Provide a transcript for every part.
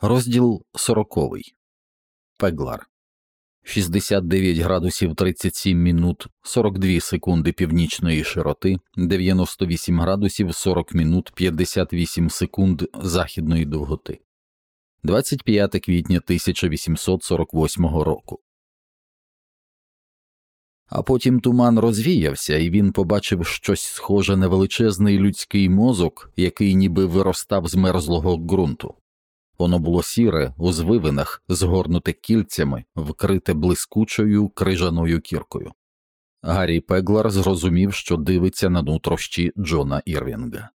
Розділ сороковий. Пеглар. 69 градусів 37 мінут 42 секунди північної широти, 98 градусів 40 мінут 58 секунд західної довготи. 25 квітня 1848 року. А потім туман розвіявся, і він побачив щось схоже на величезний людський мозок, який ніби виростав з мерзлого ґрунту. Воно було сіре, у звивинах, згорнуте кільцями, вкрите блискучою крижаною кіркою. Гаррі Пеглар зрозумів, що дивиться на нутрощі Джона Ірвінга.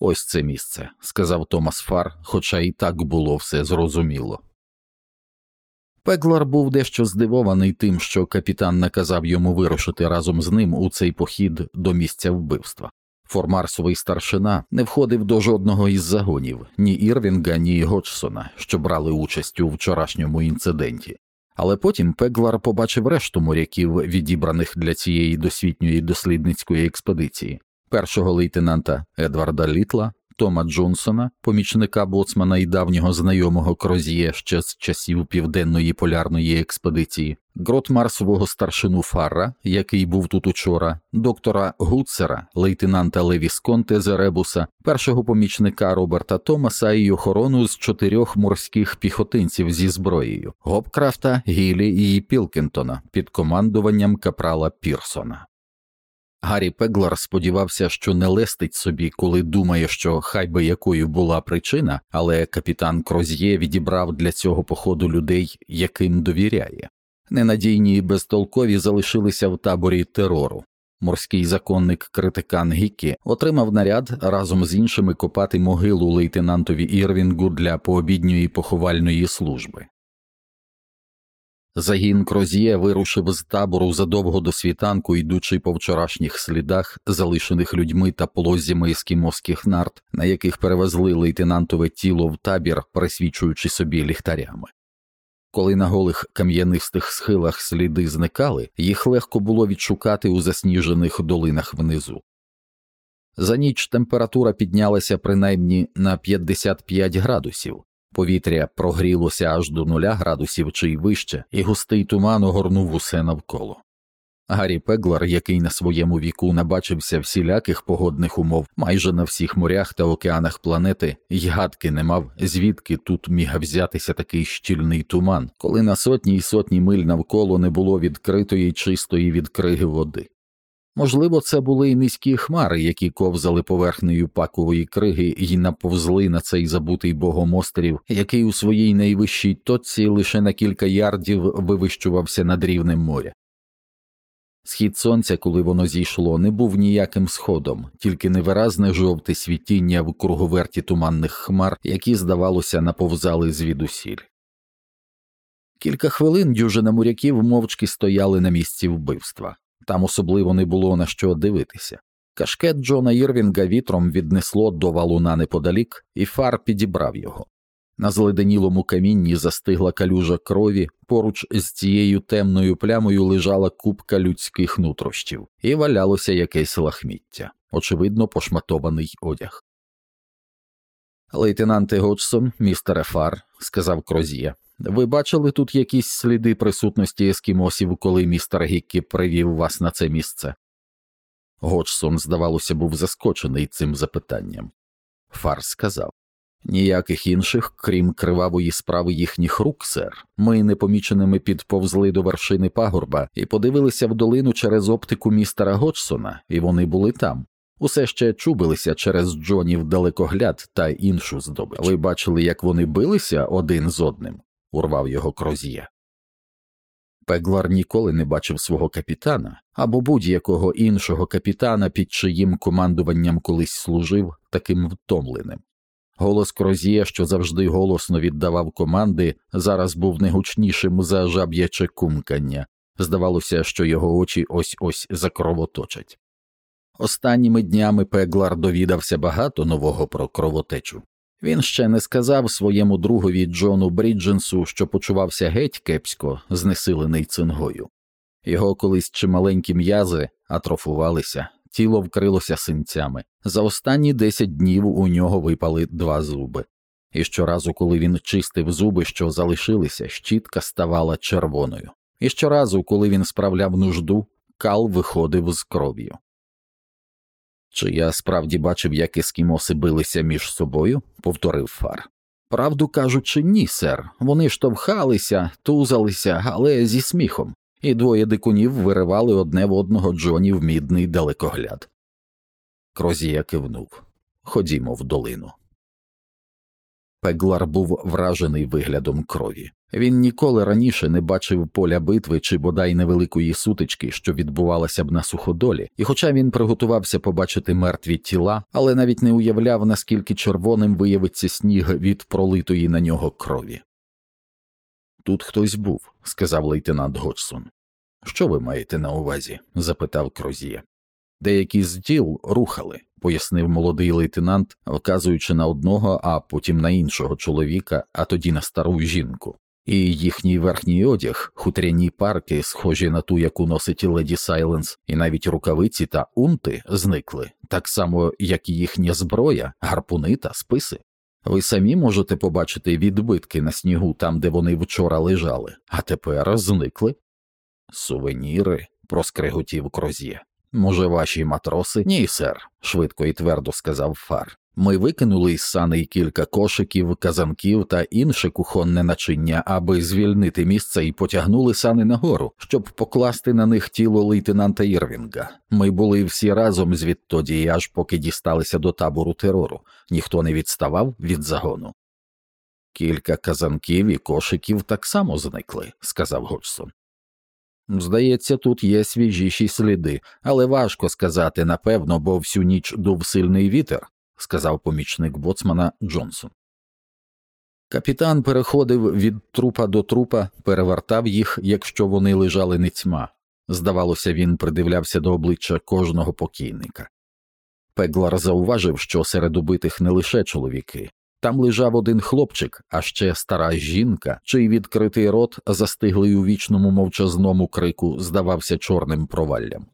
Ось це місце, сказав Томас Фар, хоча і так було все зрозуміло. Пеглар був дещо здивований тим, що капітан наказав йому вирушити разом з ним у цей похід до місця вбивства. Формарсовий старшина не входив до жодного із загонів ні Ірвінга, ні Годжсона, що брали участь у вчорашньому інциденті. Але потім Пеглар побачив решту моряків, відібраних для цієї досвітньої дослідницької експедиції, першого лейтенанта Едварда Літла, Тома Джонсона, помічника боцмана і давнього знайомого Крозіє ще з часів південної полярної експедиції, гротмарсового старшину Фарра, який був тут учора, доктора Гуцера, лейтенанта Левісконте Зеребуса, першого помічника Роберта Томаса і охорону з чотирьох морських піхотинців зі зброєю Гопкрафта, Гілі і Пілкінтона під командуванням капрала Пірсона. Гаррі Пеглар сподівався, що не лестить собі, коли думає, що хай би якою була причина, але капітан Кроз'є відібрав для цього походу людей, яким довіряє. Ненадійні і безтолкові залишилися в таборі терору. Морський законник критикан Гіккі отримав наряд разом з іншими копати могилу лейтенантові Ірвінгу для пообідньої поховальної служби. Загін Кроз'є вирушив з табору задовго до світанку, йдучи по вчорашніх слідах, залишених людьми та полозями ескімоських нарт, на яких перевезли лейтенантове тіло в табір, присвічуючи собі ліхтарями. Коли на голих кам'янистих схилах сліди зникали, їх легко було відшукати у засніжених долинах внизу. За ніч температура піднялася принаймні на 55 градусів, Повітря прогрілося аж до нуля градусів чи й вище, і густий туман огорнув усе навколо. Гаррі Пеглар, який на своєму віку набачився всіляких погодних умов майже на всіх морях та океанах планети, й гадки не мав, звідки тут міг взятися такий щільний туман, коли на сотні й сотні миль навколо не було відкритої чистої від криги води. Можливо, це були й низькі хмари, які ковзали поверхнею пакової криги і наповзли на цей забутий богом острів, який у своїй найвищій точці лише на кілька ярдів вивищувався над рівнем моря. Схід сонця, коли воно зійшло, не був ніяким сходом, тільки невиразне жовте світіння в круговерті туманних хмар, які, здавалося, наповзали звідусіль. Кілька хвилин дюжина моряків мовчки стояли на місці вбивства там особливо не було на що дивитися. Кашкет Джона Ірвінга вітром віднесло до валуна неподалік, і фар підібрав його. На зледенілому камінні застигла калюжа крові, поруч з цією темною плямою лежала купка людських нутрощів, і валялося якесь лахміття, очевидно, пошматований одяг. Лейтенанте Годжсон, містере Фар, сказав Крозія, ви бачили тут якісь сліди присутності ескімосів, коли містер Гіккі привів вас на це місце? Годжсон, здавалося, був заскочений цим запитанням. Фар сказав ніяких інших, крім кривавої справи їхніх рук, сер. Ми непоміченими підповзли до вершини пагорба і подивилися в долину через оптику містера Годжсона, і вони були там. Усе ще чубилися через Джонів далекогляд та іншу здобич. Ви бачили, як вони билися один з одним урвав його Крозія. Пеглар ніколи не бачив свого капітана або будь-якого іншого капітана, під чиїм командуванням колись служив, таким втомленим. Голос Крозія, що завжди голосно віддавав команди, зараз був не гучнішим за жаб'яче кумкання. Здавалося, що його очі ось ось закровоточать. Останніми днями Пеглар довідався багато нового про кровотечу. Він ще не сказав своєму другові Джону Брідженсу, що почувався геть кепсько, знесилений цингою. Його колись чималенькі м'язи атрофувалися, тіло вкрилося синцями. За останні десять днів у нього випали два зуби. і щоразу, коли він чистив зуби, що залишилися, щітка ставала червоною, і щоразу, коли він справляв нужду, кал виходив з кров'ю. Чи я справді бачив, як ескімоси билися між собою? повторив фар. Правду кажучи, ні, сер. Вони штовхалися, тузалися, але зі сміхом, і двоє дикунів виривали одне в одного Джоні в мідний далекогляд. Крозія кивнув Ходімо в долину. Пеглар був вражений виглядом крові. Він ніколи раніше не бачив поля битви чи бодай невеликої сутички, що відбувалася б на суходолі, і, хоча він приготувався побачити мертві тіла, але навіть не уявляв, наскільки червоним виявиться сніг від пролитої на нього крові. Тут хтось був, сказав лейтенант Годжсон. Що ви маєте на увазі? запитав Крозіє. Деякі з діл рухали, пояснив молодий лейтенант, вказуючи на одного, а потім на іншого чоловіка, а тоді на стару жінку. І їхній верхній одяг, хутряні парки, схожі на ту, яку носить леді Сайленс, і навіть рукавиці та унти зникли, так само, як і їхня зброя, гарпуни та списи. Ви самі можете побачити відбитки на снігу там, де вони вчора лежали, а тепер зникли. Сувеніри, проскриготів Кроз'є. Може, ваші матроси? Ні, сер, швидко і твердо сказав фар. Ми викинули із саней кілька кошиків, казанків та інше кухонне начиння, аби звільнити місце і потягнули сани нагору, щоб покласти на них тіло лейтенанта Ірвінга. Ми були всі разом звідтоді, аж поки дісталися до табору терору. Ніхто не відставав від загону. Кілька казанків і кошиків так само зникли, сказав Годжсон. Здається, тут є свіжіші сліди, але важко сказати напевно, бо всю ніч дув сильний вітер, сказав помічник боцмана Джонсон. Капітан переходив від трупа до трупа, перевертав їх, якщо вони лежали ницьма. Здавалося, він придивлявся до обличчя кожного покійника. Пеглар зауважив, що серед убитих не лише чоловіки, там лежав один хлопчик, а ще стара жінка, чий відкритий рот, застиглий у вічному мовчазному крику, здавався чорним проваллям.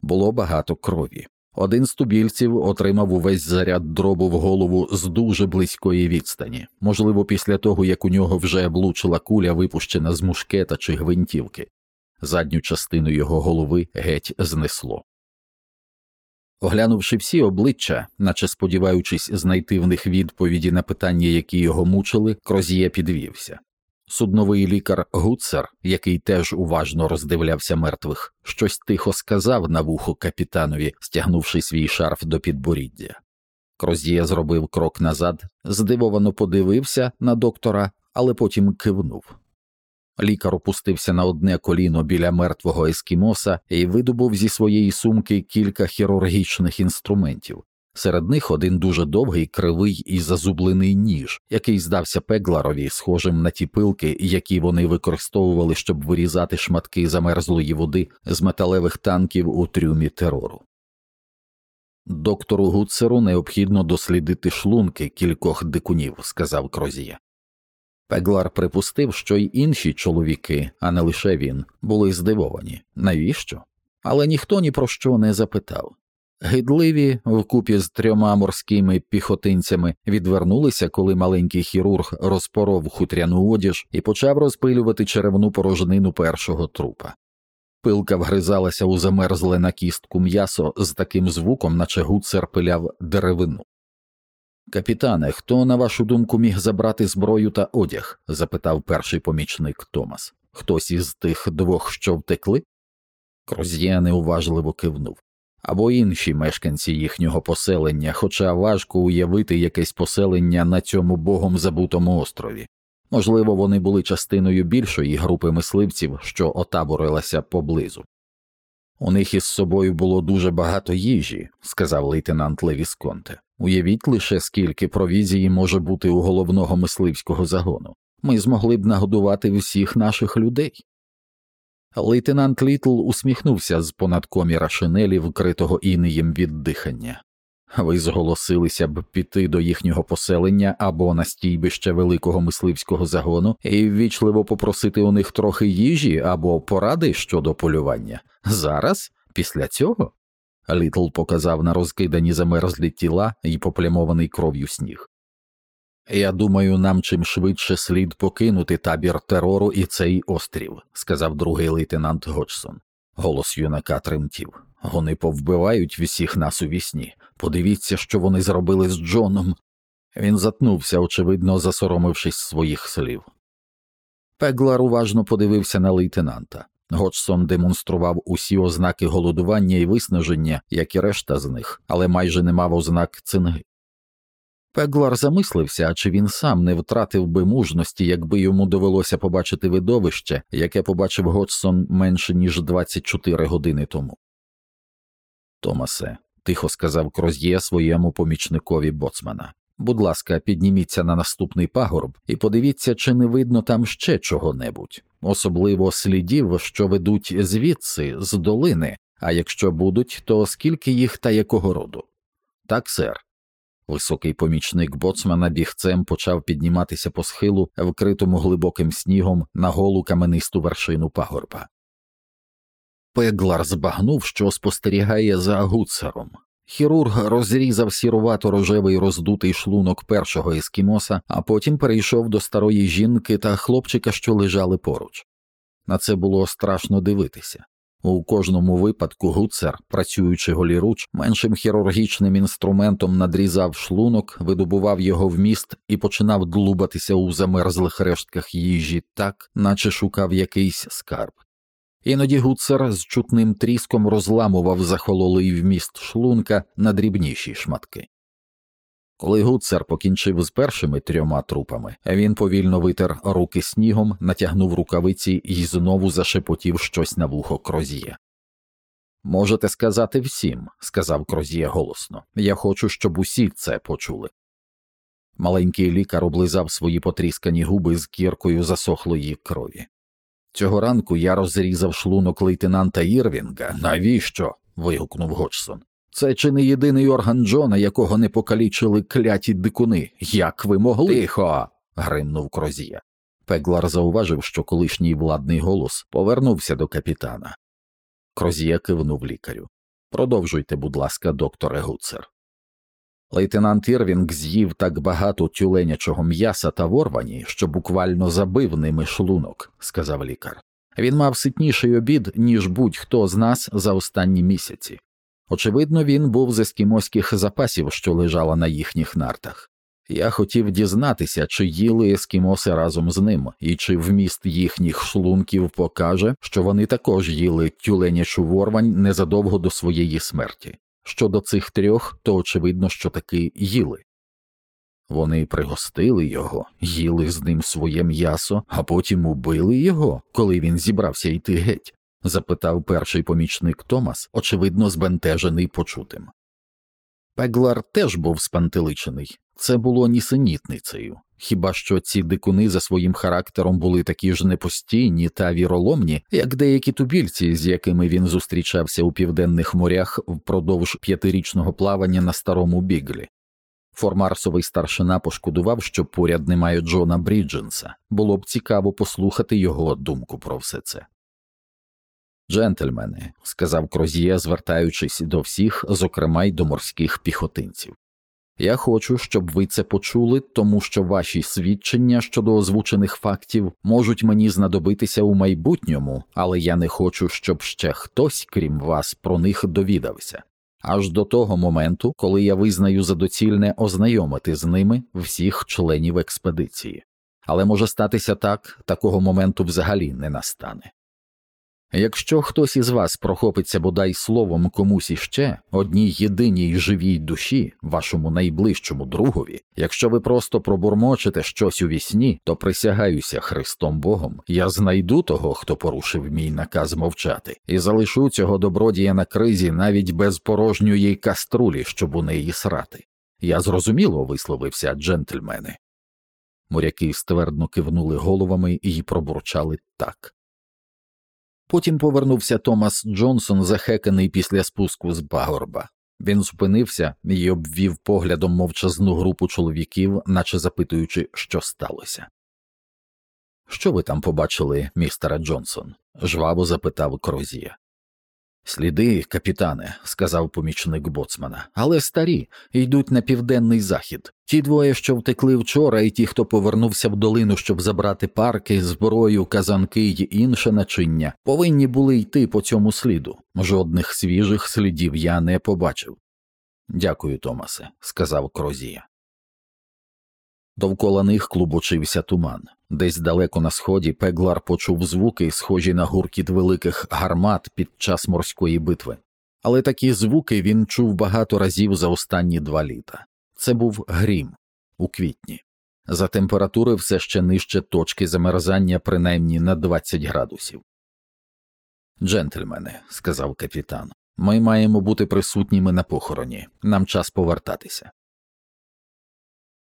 Було багато крові. Один з тубільців отримав увесь заряд дробу в голову з дуже близької відстані, можливо, після того як у нього вже влучила куля, випущена з мушкета чи гвинтівки. Задню частину його голови геть знесло. Оглянувши всі обличчя, наче сподіваючись знайти в них відповіді на питання, які його мучили, Крозіє підвівся. Судновий лікар Гуцер, який теж уважно роздивлявся мертвих, щось тихо сказав на вухо капітанові, стягнувши свій шарф до підборіддя. Крозіє зробив крок назад, здивовано подивився на доктора, але потім кивнув. Лікар опустився на одне коліно біля мертвого ескімоса і видобув зі своєї сумки кілька хірургічних інструментів. Серед них один дуже довгий, кривий і зазублений ніж, який здався пегларові, схожим на ті пилки, які вони використовували, щоб вирізати шматки замерзлої води з металевих танків у трюмі терору. Доктору Гуцеру необхідно дослідити шлунки кількох дикунів, сказав Крозія. Пеглар припустив, що й інші чоловіки, а не лише він, були здивовані. Навіщо? Але ніхто ні про що не запитав. Гидливі, вкупі з трьома морськими піхотинцями, відвернулися, коли маленький хірург розпоров хутряну одіж і почав розпилювати черевну порожнину першого трупа. Пилка вгризалася у замерзле на кістку м'ясо з таким звуком, наче гуцер пиляв деревину. Капітане, хто, на вашу думку, міг забрати зброю та одяг? запитав перший помічник Томас. Хтось із тих двох, що втекли? Кроз'є неуважливо кивнув. Або інші мешканці їхнього поселення, хоча важко уявити якесь поселення на цьому богом забутому острові. Можливо, вони були частиною більшої групи мисливців, що отаборилася поблизу. У них із собою було дуже багато їжі, сказав лейтенант Левісконте. Уявіть лише скільки провізії може бути у головного мисливського загону. Ми змогли б нагодувати всіх наших людей. Лейтенант Літл усміхнувся з понад коміра шинелі, вкритого інеєм від дихання. Ви зголосилися б піти до їхнього поселення або на стійбище великого мисливського загону і ввічливо попросити у них трохи їжі або поради щодо полювання. Зараз, після цього. Літл показав на розкидані замерзлі тіла і поплямований кров'ю сніг. Я думаю, нам чим швидше слід покинути табір терору і цей острів, сказав другий лейтенант Годжсон. Голос юнака тремтів. Вони повбивають всіх нас у вісні. Подивіться, що вони зробили з Джоном. Він затнувся, очевидно, засоромившись своїх слів. Пеглар уважно подивився на лейтенанта. Годжсон демонстрував усі ознаки голодування і виснаження, як і решта з них, але майже не мав ознак цинги. Пеглар замислився, чи він сам не втратив би мужності, якби йому довелося побачити видовище, яке побачив Годжсон менше ніж 24 години тому. Томасе, тихо сказав Кроз'є своєму помічникові боцмана. Будь ласка, підніміться на наступний пагорб і подивіться, чи не видно там ще чого-небудь, особливо слідів, що ведуть звідси, з долини, а якщо будуть, то скільки їх та якого роду? Так, сер. Високий помічник боцмана бігцем почав підніматися по схилу, вкритому глибоким снігом на голу каменисту вершину пагорба. Пеглар збагнув, що спостерігає за гуцером. Хірург розрізав сірувато рожевий роздутий шлунок першого ескімоса, а потім перейшов до старої жінки та хлопчика, що лежали поруч. На це було страшно дивитися. У кожному випадку гуцер, працюючи голіруч, меншим хірургічним інструментом надрізав шлунок, видобував його в міст і починав длубатися у замерзлих рештках їжі так, наче шукав якийсь скарб. Іноді гуцер з чутним тріском розламував захололий вміст шлунка на дрібніші шматки. Коли гуцер покінчив з першими трьома трупами, він повільно витер руки снігом, натягнув рукавиці і знову зашепотів щось на вухо Крозіє. Можете сказати всім, сказав Крозіє голосно. Я хочу, щоб усі це почули. Маленький лікар облизав свої потріскані губи з кіркою засохлої крові. Цього ранку я розрізав шлунок лейтенанта Ірвінга. Навіщо? вигукнув Годжсон. Це чи не єдиний орган Джона, якого не покалічили кляті дикуни. Як ви могли? Тихо. гримнув Крозія. Пеглар зауважив, що колишній владний голос повернувся до капітана. Крозія кивнув лікарю. Продовжуйте, будь ласка, докторе Гуцер. Лейтенант Ірвінг з'їв так багато тюленячого м'яса та ворвані, що буквально забив ними шлунок, сказав лікар. Він мав ситніший обід, ніж будь-хто з нас за останні місяці. Очевидно, він був з ескімоських запасів, що лежала на їхніх нартах. Я хотів дізнатися, чи їли ескімоси разом з ним, і чи вміст їхніх шлунків покаже, що вони також їли тюленячу ворвань незадовго до своєї смерті. Щодо цих трьох, то очевидно, що таки їли. Вони пригостили його, їли з ним своє м'ясо, а потім убили його, коли він зібрався йти геть? Запитав перший помічник Томас, очевидно, збентежений почутим. Пеглар теж був спантеличений, це було нісенітницею. Хіба що ці дикуни за своїм характером були такі ж непостійні та віроломні, як деякі тубільці, з якими він зустрічався у південних морях впродовж п'ятирічного плавання на старому біглі. Формарсовий старшина пошкодував, що поряд немає Джона Брідженса, було б цікаво послухати його думку про все це. Джентльмени, сказав Крозіє, звертаючись до всіх, зокрема й до морських піхотинців. Я хочу, щоб ви це почули, тому що ваші свідчення щодо озвучених фактів можуть мені знадобитися у майбутньому, але я не хочу, щоб ще хтось, крім вас, про них довідався. Аж до того моменту, коли я визнаю за доцільне ознайомити з ними всіх членів експедиції. Але може статися так, такого моменту взагалі не настане. Якщо хтось із вас прохопиться бодай словом комусь іще, одній єдиній живій душі, вашому найближчому другові, якщо ви просто пробурмочете щось у вісні, то присягаюся Христом Богом, я знайду того, хто порушив мій наказ мовчати, і залишу цього добродія на кризі навіть без порожньої каструлі, щоб у неї срати. Я зрозуміло висловився, джентльмени. Моряки ствердно кивнули головами і пробурчали так. Потім повернувся Томас Джонсон, захеканий після спуску з пагорба. Він зупинився і обвів поглядом мовчазну групу чоловіків, наче запитуючи, що сталося. Що ви там побачили, містера Джонсон? жваво запитав Крозія. Сліди, капітане, сказав помічник боцмана, але старі, йдуть на південний захід. Ті двоє, що втекли вчора, і ті, хто повернувся в долину, щоб забрати парки, зброю, казанки й інше начиння, повинні були йти по цьому сліду. Жодних свіжих слідів я не побачив. Дякую, Томасе, сказав Крозія. Довкола них клубочився туман. Десь далеко на сході Пеглар почув звуки, схожі на гуркіт великих гармат під час морської битви. Але такі звуки він чув багато разів за останні два літа. Це був грім у квітні. За температури все ще нижче точки замерзання принаймні на 20 градусів. Джентльмени, сказав капітан, ми маємо бути присутніми на похороні. Нам час повертатися.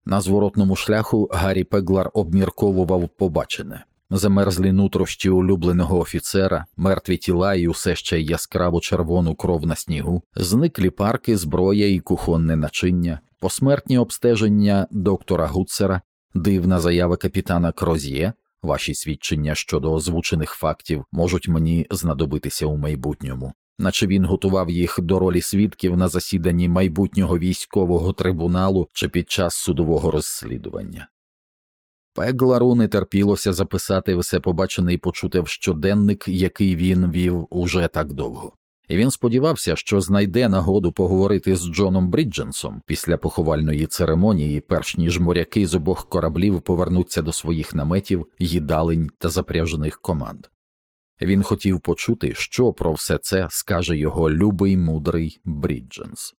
На зворотному шляху Гаррі Пеглар обмірковував побачене замерзлі нутрощі улюбленого офіцера, мертві тіла і усе ще яскраво червону кров на снігу, зниклі парки, зброя і кухонне начиння, посмертні обстеження доктора Гуцера, дивна заява капітана Кроз'є. Ваші свідчення щодо озвучених фактів можуть мені знадобитися у майбутньому наче він готував їх до ролі свідків на засіданні майбутнього військового трибуналу чи під час судового розслідування. Пеглару не терпілося записати все побачене і почуте в щоденник, який він вів уже так довго, і він сподівався, що знайде нагоду поговорити з Джоном Брідженсом після поховальної церемонії, перш ніж моряки з обох кораблів повернуться до своїх наметів, їдалень та запряжених команд. Він хотів почути, що про все це скаже його любий мудрий Брідженс.